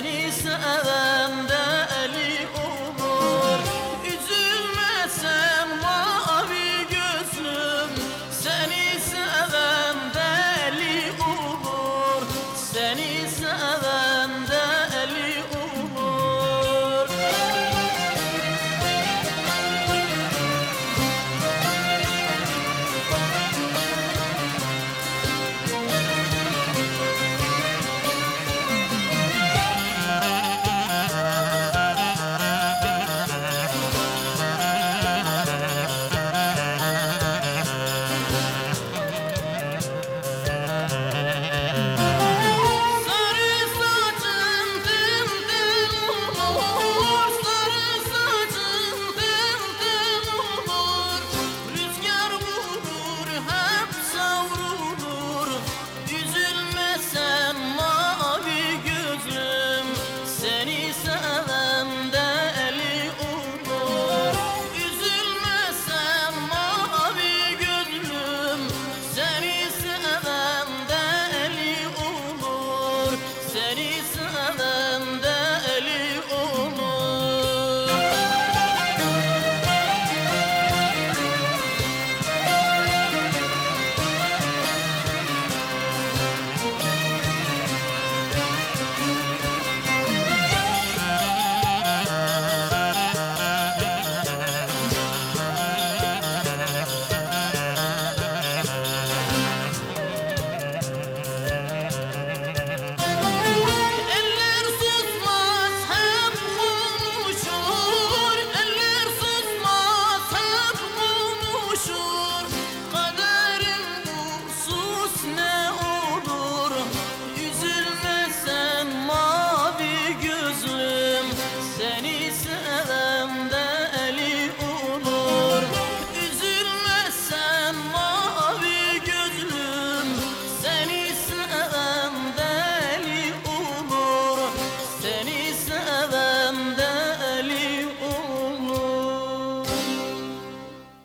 كنيسة But